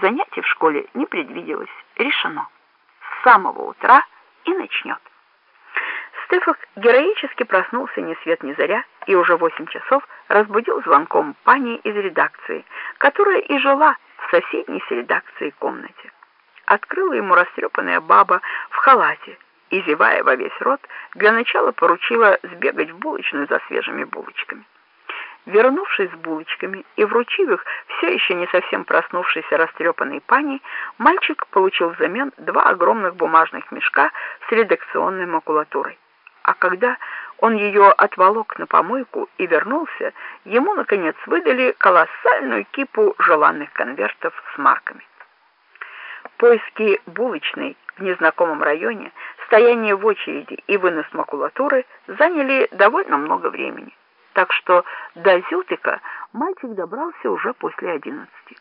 занятий в школе не предвиделось. Решено. С самого утра и начнет. Стефак героически проснулся ни свет ни заря и уже восемь часов разбудил звонком пани из редакции, которая и жила в соседней с редакцией комнате. Открыла ему растрепанная баба в халате и, зевая во весь рот, для начала поручила сбегать в булочную за свежими булочками. Вернувшись с булочками и вручив их все еще не совсем проснувшейся растрепанной пани, мальчик получил взамен два огромных бумажных мешка с редакционной макулатурой. А когда он ее отволок на помойку и вернулся, ему, наконец, выдали колоссальную кипу желанных конвертов с марками. Поиски булочной в незнакомом районе, стояние в очереди и вынос макулатуры заняли довольно много времени так что до Зютыка мальчик добрался уже после одиннадцати.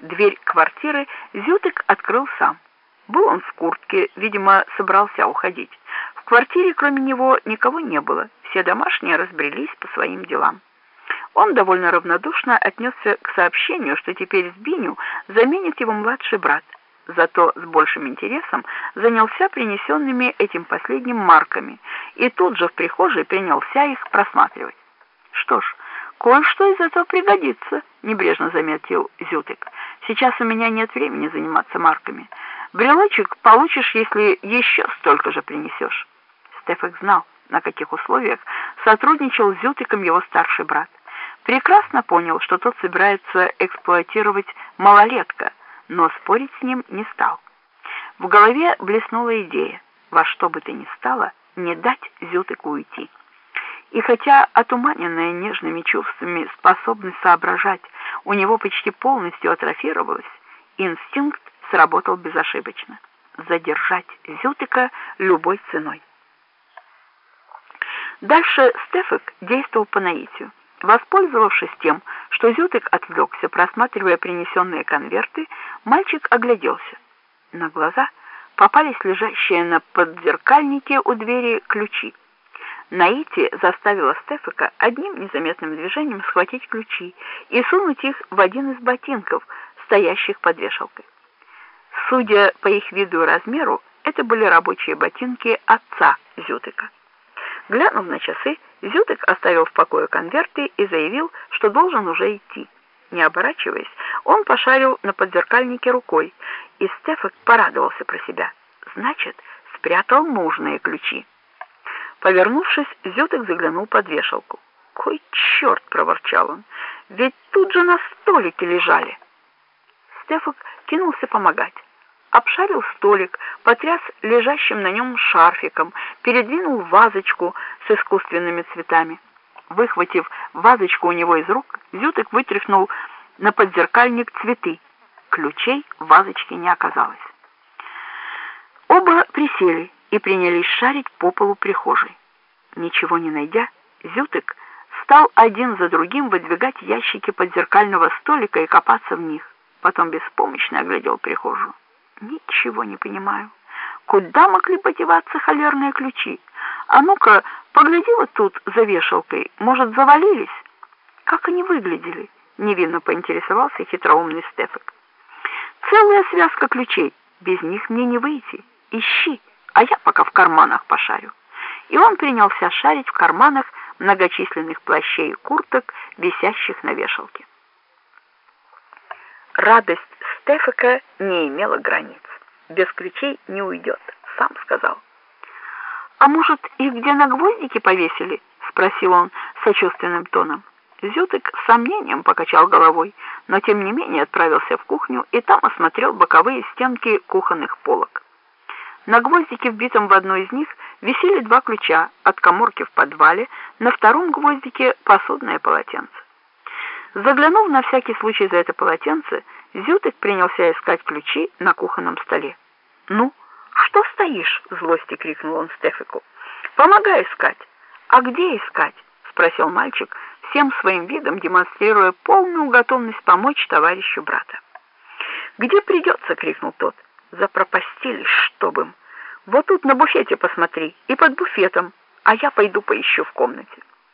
Дверь квартиры Зютык открыл сам. Был он в куртке, видимо, собрался уходить. В квартире кроме него никого не было, все домашние разбрелись по своим делам. Он довольно равнодушно отнесся к сообщению, что теперь Збиню заменит его младший брат, зато с большим интересом занялся принесенными этим последним марками и тут же в прихожей принялся их просматривать. «Что ж, кое-что из этого пригодится», — небрежно заметил Зютык. «Сейчас у меня нет времени заниматься марками. Брелочек получишь, если еще столько же принесешь». Стефак знал, на каких условиях сотрудничал с Зютыком его старший брат. Прекрасно понял, что тот собирается эксплуатировать малолетка, но спорить с ним не стал. В голове блеснула идея, во что бы то ни стало, не дать Зютыку уйти. И хотя отуманенная нежными чувствами способность соображать у него почти полностью атрофировалась, инстинкт сработал безошибочно. Задержать Зютыка любой ценой. Дальше Стефик действовал по наитию. Воспользовавшись тем, что Зютык отвлекся, просматривая принесенные конверты, мальчик огляделся. На глаза попались лежащие на подзеркальнике у двери ключи. Наити заставила Стефика одним незаметным движением схватить ключи и сунуть их в один из ботинков, стоящих под вешалкой. Судя по их виду и размеру, это были рабочие ботинки отца Зютыка. Глянув на часы, Зютык оставил в покое конверты и заявил, что должен уже идти. Не оборачиваясь, он пошарил на подзеркальнике рукой, и Стефик порадовался про себя. Значит, спрятал нужные ключи. Повернувшись, Зютык заглянул под вешалку. «Кой черт!» — проворчал он. «Ведь тут же на столике лежали!» Стефак кинулся помогать. Обшарил столик, потряс лежащим на нем шарфиком, передвинул вазочку с искусственными цветами. Выхватив вазочку у него из рук, Зютык вытряхнул на подзеркальник цветы. Ключей в вазочке не оказалось. Оба присели и принялись шарить по полу прихожей. Ничего не найдя, Зютык стал один за другим выдвигать ящики подзеркального столика и копаться в них. Потом беспомощно оглядел прихожую. Ничего не понимаю. Куда могли подеваться холерные ключи? А ну-ка, погляди вот тут за вешалкой. Может, завалились? Как они выглядели? Невинно поинтересовался хитроумный Стефик. Целая связка ключей. Без них мне не выйти. Ищи а я пока в карманах пошарю. И он принялся шарить в карманах многочисленных плащей и курток, висящих на вешалке. Радость Стефика не имела границ. Без ключей не уйдет, сам сказал. «А может, их где на гвоздике повесили?» — спросил он сочувственным тоном. Зютык с сомнением покачал головой, но тем не менее отправился в кухню и там осмотрел боковые стенки кухонных полок. На гвоздике, вбитом в одну из них, висели два ключа от коморки в подвале, на втором гвоздике посудное полотенце. Заглянув на всякий случай за это полотенце, Зютык принялся искать ключи на кухонном столе. «Ну, что стоишь?» — злости крикнул он Стефику. «Помогай искать». «А где искать?» — спросил мальчик, всем своим видом демонстрируя полную готовность помочь товарищу брата. «Где придется?» — крикнул тот запропастились, чтоб им. Вот тут на буфете посмотри, и под буфетом, а я пойду поищу в комнате.